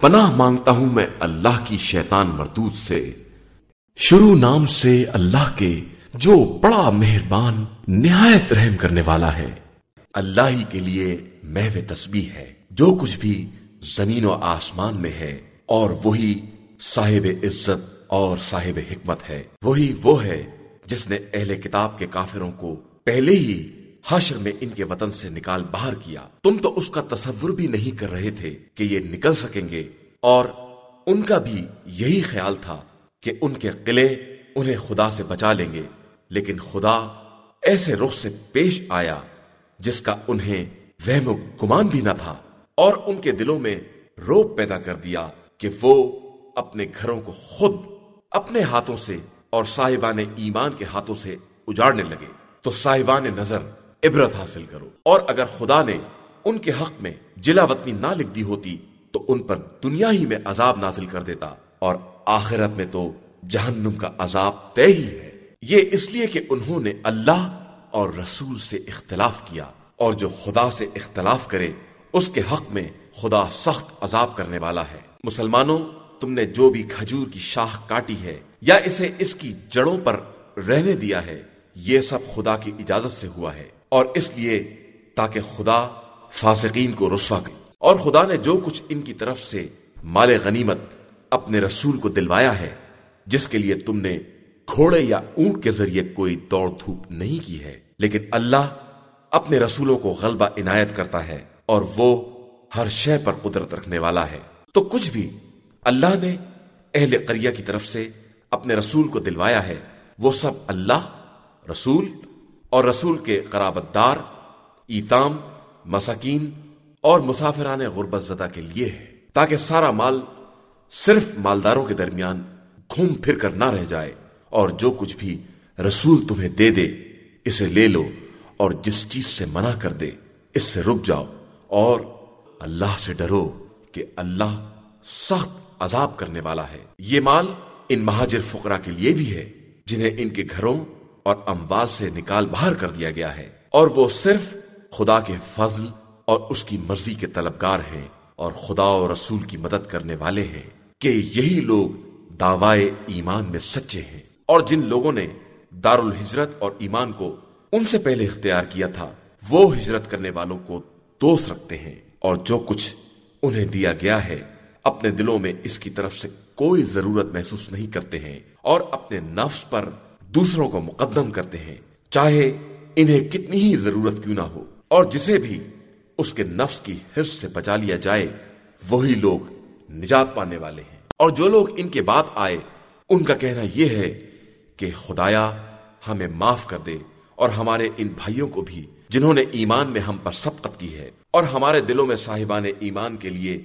پناہ مانگتا ہوں میں اللہ کی شیطان مردود سے۔ شروع نام سے اللہ کے جو بڑا مہربان، نہایت رحم کرنے والا ہے۔ اللہ ہی کے لیے محو تسبیح ہے۔ جو کچھ بھی زمین و آسمان میں ہے، اور وہی صاحب عزت اور صاحب حکمت ہے۔ وہی وہ ہے جس نے اہل کتاب کے کافروں کو پہلے ہی حشر میں ان کے وطن سے نکال باہر کیا۔ تم تو اس کا تصور بھی نہیں کر رہے تھے کہ یہ نکل سکیں گے۔ اور ان کا بھی یہی خیال تھا کہ ان کے قلعے انہیں خدا سے بچا لیں گے۔ لیکن خدا ایسے رخ سے پیش آیا جس کا انہیں وہم و گمان بھی نہ تھا۔ اور ان کے دلوں میں روپ پیدا کر دیا کہ وہ اپنے گھروں کو خود اپنے ہاتھوں سے اور صاحبان ایمان کے ہاتھوں سے اجاڑنے لگے۔ تو صاحبان نظر عبرت حاصل کرو۔ اور اگر خدا نے ان کے حق میں جلا وطنی نہ لکھ دی ہوتی، تو ان پر دنیا ہی میں عذاب نازل کر دیتا۔ اور آخرت میں تو جہنم کا عذاب طے ہی ہے۔ یہ اس لیے کہ انہوں نے اللہ اور رسول سے اختلاف کیا۔ اور جو خدا سے اختلاف کرے، اس کے حق میں خدا سخت عذاب کرنے والا ہے۔ مسلمانوں، تم نے جو بھی کھجور کی شاخ کاٹی ہے، یا اسے اس کی جڑوں پر رہنے دیا ہے، یہ سب خدا کی اجازت سے ہوا ہے۔ اور اس لیے تاکہ خدا فاسقین کو رسوا کرے۔ اور خدا نے جو کچھ ان کی طرف سے مال غنیمت اپنے رسول کو دلوایا ہے، جس کے لیے تم نے گھوڑے یا اونٹ کے ذریعے کوئی دوڑ دھوپ نہیں کی ہے، لیکن اللہ اپنے رسولوں کو غلبہ عنایت کرتا ہے اور وہ ہر شے پر قدرت رکھنے والا ہے۔ تو کچھ بھی اللہ نے اہل قریہ کی طرف سے اپنے رسول کو دلوایا ہے، وہ سب اللہ، رسول اور رسول کے قرابت دار ایتام، مساکین اور مسافران غربت زدہ کے لیے ہے، تاکہ سارا مال صرف مالداروں کے درمیان گھوم پھر کر نہ رہ جائے اور جو کچھ بھی رسول تمہیں دے دے، اسے لے لو اور جس چیز سے منع کر دے، اس سے رک جاؤ اور اللہ سے ڈرو کہ اللہ سخت عذاب کرنے والا ہے۔ یہ مال ان مہاجر فقرا کے لیے بھی ہے، جنہیں ان کے گھروں اور اموال سے نکال باہر کر دیا گیا ہے۔ اور وہ صرف خدا کے فضل اور اس کی مرضی کے طلبگار ہیں اور خدا اور رسول کی مدد کرنے والے ہیں کہ یہی لوگ دعوائے ایمان میں سچے ہیں۔ اور جن لوگوں نے دار الحجرت اور ایمان کو ان سے پہلے اختیار کیا تھا، وہ ہجرت کرنے والوں کو دوست رکھتے ہیں۔ اور جو کچھ انہیں دیا گیا ہے، اپنے دلوں میں اس کی طرف سے کوئی ضرورت محسوس نہیں کرتے ہیں۔ اور اپنے نفس پر دوسروں کو مقدم کرتے ہیں، چاہے انہیں کتنی ہی ضرورت کیوں نہ ہو۔ اور جسے بھی اس کے نفس کی حرص سے بچا لیا جائے، وہی لوگ نجات پانے والے ہیں۔ اور جو لوگ ان کے بعد آئے، ان کا کہنا یہ ہے کہ خدایا ہمیں معاف کر دے اور ہمارے ان بھائیوں کو بھی، جنہوں نے ایمان میں ہم پر سبقت کی ہے۔ اور ہمارے دلوں میں صاحبان ایمان کے لیے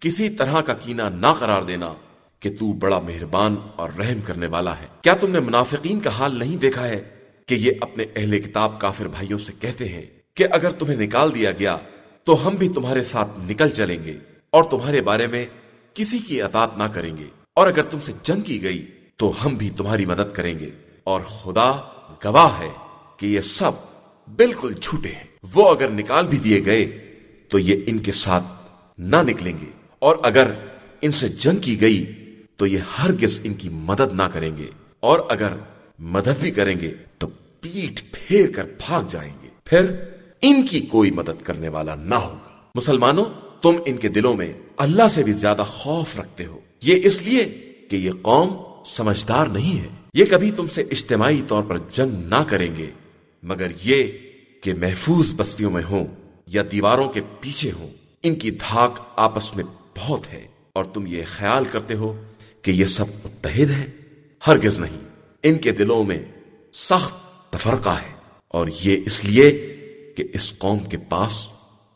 کسی طرح کا کینا نہ قرار دینا کہ تو بڑا مہربان اور رحم کرنے والا ہے۔ کیا تم نے منافقین کا حال نہیں دیکھا ہے کہ یہ اپنے اہل کتاب کافر بھائیوں سے کہتے ہیں کہ اگر تمہیں نکال دیا گیا تو ہم بھی تمہارے ساتھ نکل چلیں گے اور تمہارے بارے میں کسی کی اطاعت نہ کریں گے۔ اور اگر تم سے جنگ کی گئی تو ہم بھی تمہاری مدد کریں گے۔ اور خدا گواہ ہے کہ یہ سب بالکل جھوٹے ہیں۔ وہ اگر نکال بھی دیے گئے تو یہ ان کے ساتھ نہ نکلیں گے۔ اور اگر ان سے جنگ کی گئی تو یہ ہرگز ان کی مدد نہ کریں گے۔ اور اگر مدد بھی کریں گے، تو پیٹ پھیر کر بھاگ جائیں گے۔ پھر ان کی کوئی مدد کرنے والا نہ ہوگا۔ مسلمانوں، تم ان کے دلوں میں اللہ سے بھی زیادہ خوف رکھتے ہو۔ یہ اس لیے کہ یہ قوم سمجھدار نہیں ہے۔ یہ کبھی تم سے اجتماعی طور پر جنگ نہ کریں گے، مگر یہ کہ محفوظ بستیوں میں ہوں یا دیواروں کے پیچھے ہوں، ان کی دھاک آپس میں بہت ہے اور تم یہ خیال کرتے ہو کہ یہ سب متحد ہیں، ہرگز نہیں۔ ان کے دلوں میں سخت تفرقہ ہے اور یہ اس لیے کہ اس قوم کے پاس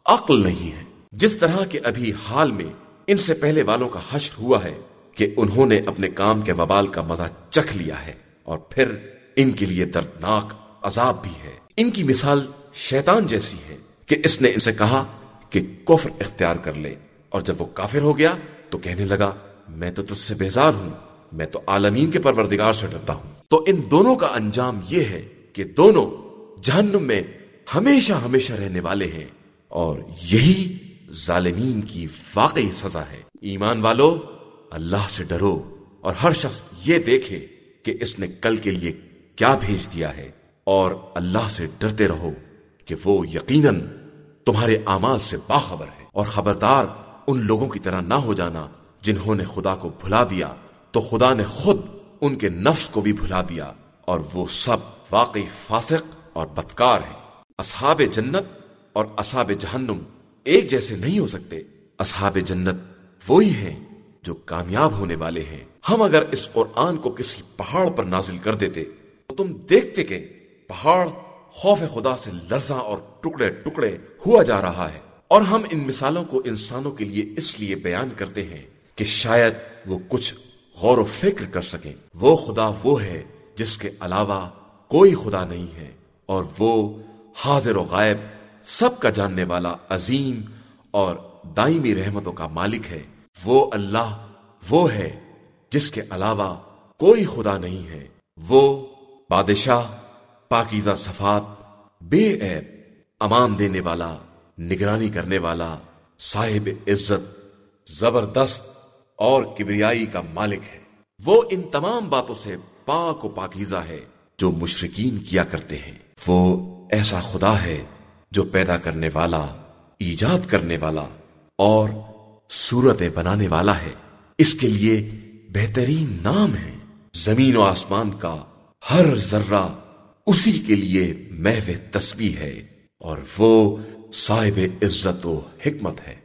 عقل نہیں ہے۔ جس طرح کے ابھی حال میں ان سے پہلے والوں کا حشر ہوا ہے کہ انہوں نے اپنے کام کے وبال کا مزہ چکھ لیا ہے اور پھر ان کے لیے دردناک عذاب بھی ہے۔ ان کی مثال شیطان جیسی ہے کہ اس نے ان سے کہا کہ کفر اختیار کر لے اور جب وہ کافر ہو گیا تو کہنے لگا میں تو تجھ سے بیزار ہوں، میں تو عالمین کے پروردگار سے ڈرتا ہوں۔ تو ان دونوں کا انجام یہ ہے کہ دونوں جہنم میں ہمیشہ ہمیشہ رہنے والے ہیں اور یہی ظالمین کی واقعی سزا ہے۔ ایمان والو، اللہ سے ڈرو اور ہر شخص یہ دیکھے کہ اس نے کل کے لیے کیا بھیج دیا ہے اور اللہ سے ڈرتے رہو کہ وہ یقیناً تمہارے اعمال سے باخبر ہے۔ اور خبردار، ان لوگوں کی طرح نہ ہو جانا جنہوں نے خدا کو بھلا دیا، تو خدا نے خود ان کے نفس کو بھی بھلا دیا، اور وہ سب واقعی فاسق اور بدکار ہیں۔ اصحاب جنت اور اصحاب جہنم ایک جیسے نہیں ہو سکتے۔ اصحاب جنت وہی ہیں جو کامیاب ہونے والے ہیں۔ ہم اگر اس قرآن کو کسی پہاڑ پر نازل کر دیتے، تو تم دیکھتے کہ پہاڑ خوف خدا سے لرزاں اور ٹکڑے ٹکڑے ہوا جا رہا ہے۔ اور ہم ان مثالوں کو انسانوں کے لیے اس لیے بیان کرتے ہیں کہ شاید وہ کچھ غور و فکر کر سکیں۔ وہ خدا وہ ہے جس کے علاوہ کوئی خدا نہیں ہے، اور وہ حاضر و غائب سب کا جاننے والا عظیم اور دائمی رحمتوں کا مالک ہے۔ وہ اللہ وہ ہے جس کے علاوہ کوئی خدا نہیں ہے۔ وہ بادشاہ، پاکیزہ صفات، بے عیب، امان دینے والا، نگرانی کرنے والا، صاحب عزت، زبردست اور کبریائی کا مالک ہے۔ وہ ان تمام باتوں سے پاک و پاکیزہ ہے جو مشرقین کیا کرتے ہیں۔ وہ ایسا خدا ہے جو پیدا کرنے والا، ایجاد کرنے والا اور صورتیں بنانے والا ہے۔ اس کے لیے بہترین نام ہے۔ زمین و آسمان کا ہر ذرہ اسی کے لیے محو تسبیح ہے اور وہ صاحب عزت و حکمت ہے۔